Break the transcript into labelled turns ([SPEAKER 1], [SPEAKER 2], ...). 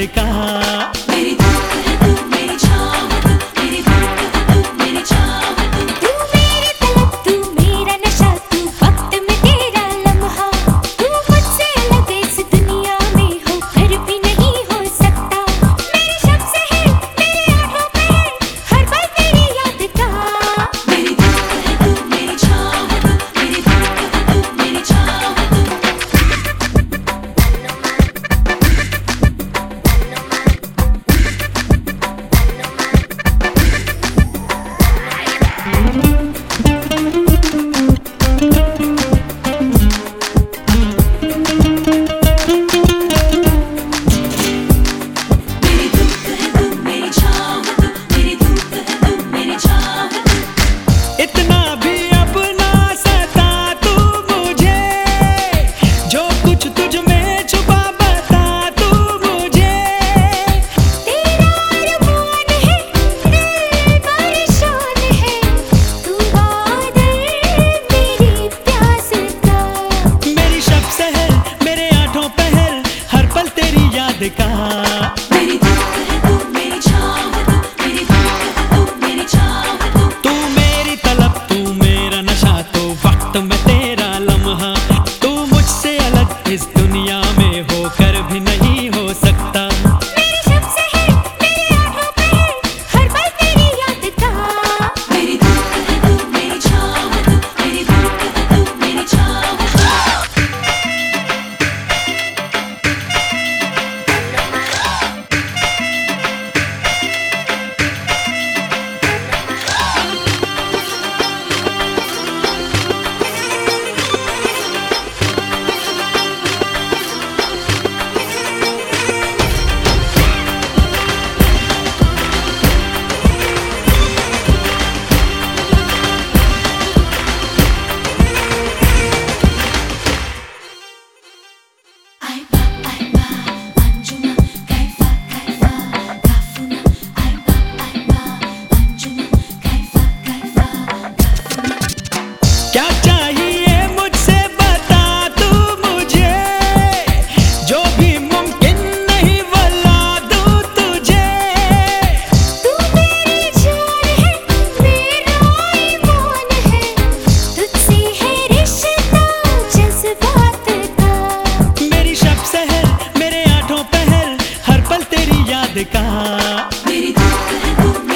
[SPEAKER 1] लड़का। पल तेरी याद का। मेरी दोस्त
[SPEAKER 2] है तू